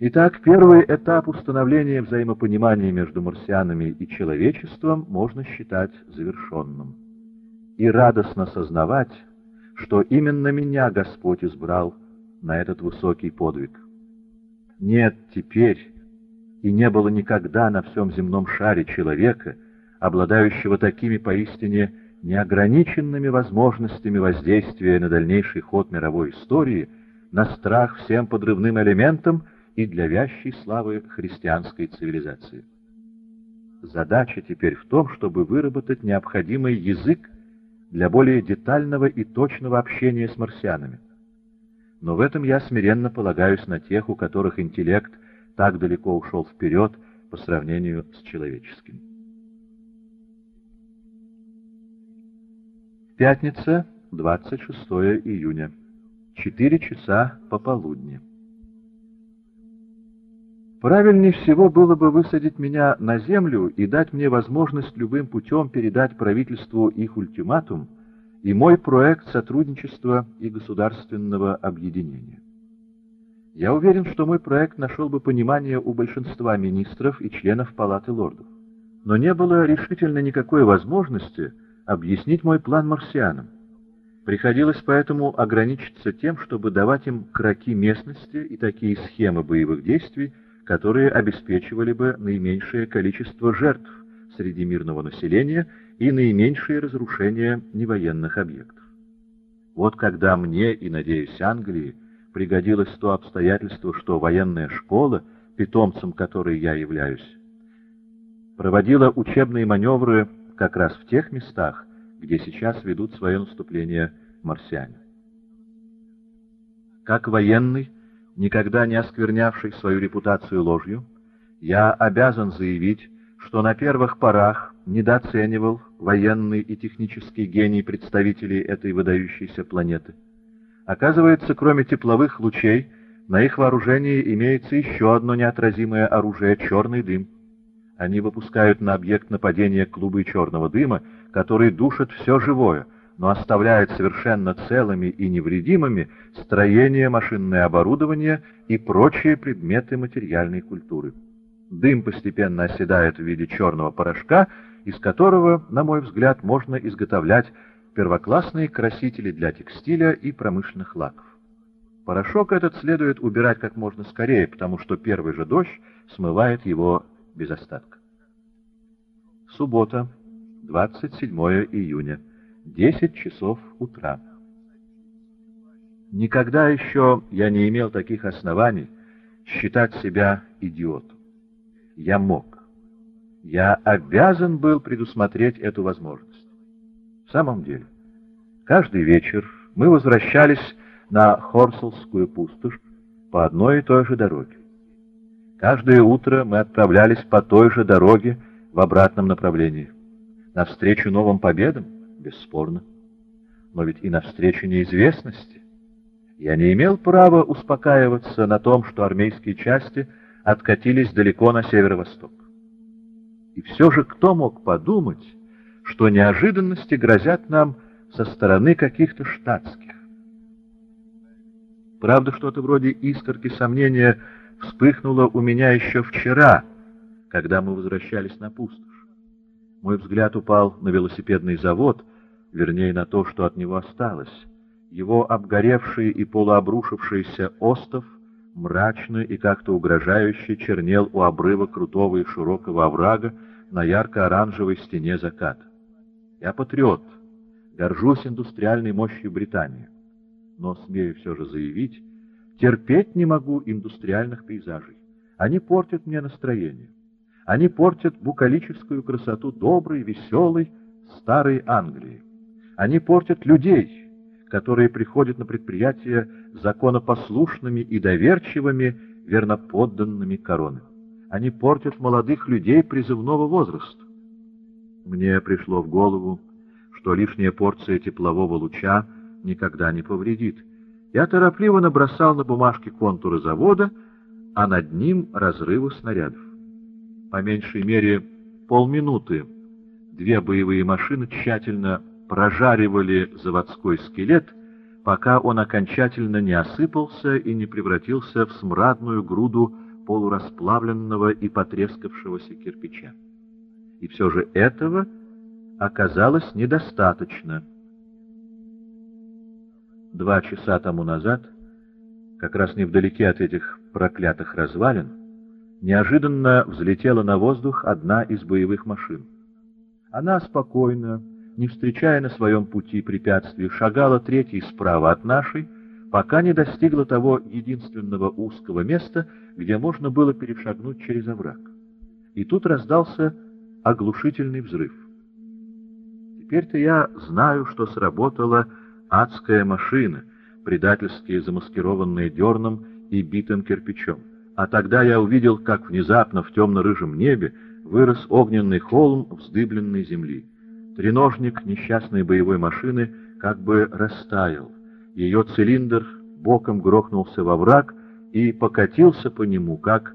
Итак, первый этап установления взаимопонимания между марсианами и человечеством можно считать завершенным. И радостно сознавать, что именно меня Господь избрал на этот высокий подвиг. Нет теперь и не было никогда на всем земном шаре человека, обладающего такими поистине неограниченными возможностями воздействия на дальнейший ход мировой истории, на страх всем подрывным элементам — и для вящей славы христианской цивилизации. Задача теперь в том, чтобы выработать необходимый язык для более детального и точного общения с марсианами. Но в этом я смиренно полагаюсь на тех, у которых интеллект так далеко ушел вперед по сравнению с человеческим. Пятница, 26 июня. 4 часа пополудни. Правильнее всего было бы высадить меня на землю и дать мне возможность любым путем передать правительству их ультиматум и мой проект сотрудничества и государственного объединения. Я уверен, что мой проект нашел бы понимание у большинства министров и членов Палаты лордов. Но не было решительно никакой возможности объяснить мой план марсианам. Приходилось поэтому ограничиться тем, чтобы давать им кроки местности и такие схемы боевых действий, которые обеспечивали бы наименьшее количество жертв среди мирного населения и наименьшее разрушение невоенных объектов. Вот когда мне и, надеюсь, Англии пригодилось то обстоятельство, что военная школа, питомцем которой я являюсь, проводила учебные маневры как раз в тех местах, где сейчас ведут свое наступление марсиане. Как военный, никогда не осквернявший свою репутацию ложью, я обязан заявить, что на первых порах недооценивал военный и технический гений представителей этой выдающейся планеты. Оказывается, кроме тепловых лучей, на их вооружении имеется еще одно неотразимое оружие — черный дым. Они выпускают на объект нападения клубы черного дыма, который душит все живое — но оставляет совершенно целыми и невредимыми строение, машинное оборудование и прочие предметы материальной культуры. Дым постепенно оседает в виде черного порошка, из которого, на мой взгляд, можно изготовлять первоклассные красители для текстиля и промышленных лаков. Порошок этот следует убирать как можно скорее, потому что первый же дождь смывает его без остатка. Суббота, 27 июня. 10 часов утра. Никогда еще я не имел таких оснований считать себя идиотом. Я мог. Я обязан был предусмотреть эту возможность. В самом деле, каждый вечер мы возвращались на Хорселскую пустошь по одной и той же дороге. Каждое утро мы отправлялись по той же дороге в обратном направлении, навстречу новым победам, бесспорно. Но ведь и навстречу неизвестности я не имел права успокаиваться на том, что армейские части откатились далеко на северо-восток. И все же кто мог подумать, что неожиданности грозят нам со стороны каких-то штатских? Правда, что-то вроде искорки сомнения вспыхнуло у меня еще вчера, когда мы возвращались на пустошь. Мой взгляд упал на велосипедный завод, вернее на то, что от него осталось. Его обгоревший и полуобрушившийся остов мрачно и как-то угрожающе чернел у обрыва крутого и широкого оврага на ярко-оранжевой стене заката. Я патриот, горжусь индустриальной мощью Британии, но, смею все же заявить, терпеть не могу индустриальных пейзажей. Они портят мне настроение. Они портят букалическую красоту доброй, веселой, старой Англии. Они портят людей, которые приходят на предприятия законопослушными и доверчивыми, верноподданными короны. Они портят молодых людей призывного возраста. Мне пришло в голову, что лишняя порция теплового луча никогда не повредит. Я торопливо набросал на бумажке контуры завода, а над ним разрывы снарядов. По меньшей мере полминуты две боевые машины тщательно прожаривали заводской скелет, пока он окончательно не осыпался и не превратился в смрадную груду полурасплавленного и потрескавшегося кирпича. И все же этого оказалось недостаточно. Два часа тому назад, как раз невдалеке от этих проклятых развалин, неожиданно взлетела на воздух одна из боевых машин. Она спокойно, не встречая на своем пути препятствий, шагала третьей справа от нашей, пока не достигла того единственного узкого места, где можно было перешагнуть через овраг. И тут раздался оглушительный взрыв. Теперь-то я знаю, что сработала адская машина, предательски замаскированная дерном и битым кирпичом. А тогда я увидел, как внезапно в темно-рыжем небе вырос огненный холм вздыбленной земли. Треножник несчастной боевой машины как бы растаял. Ее цилиндр боком грохнулся во враг и покатился по нему, как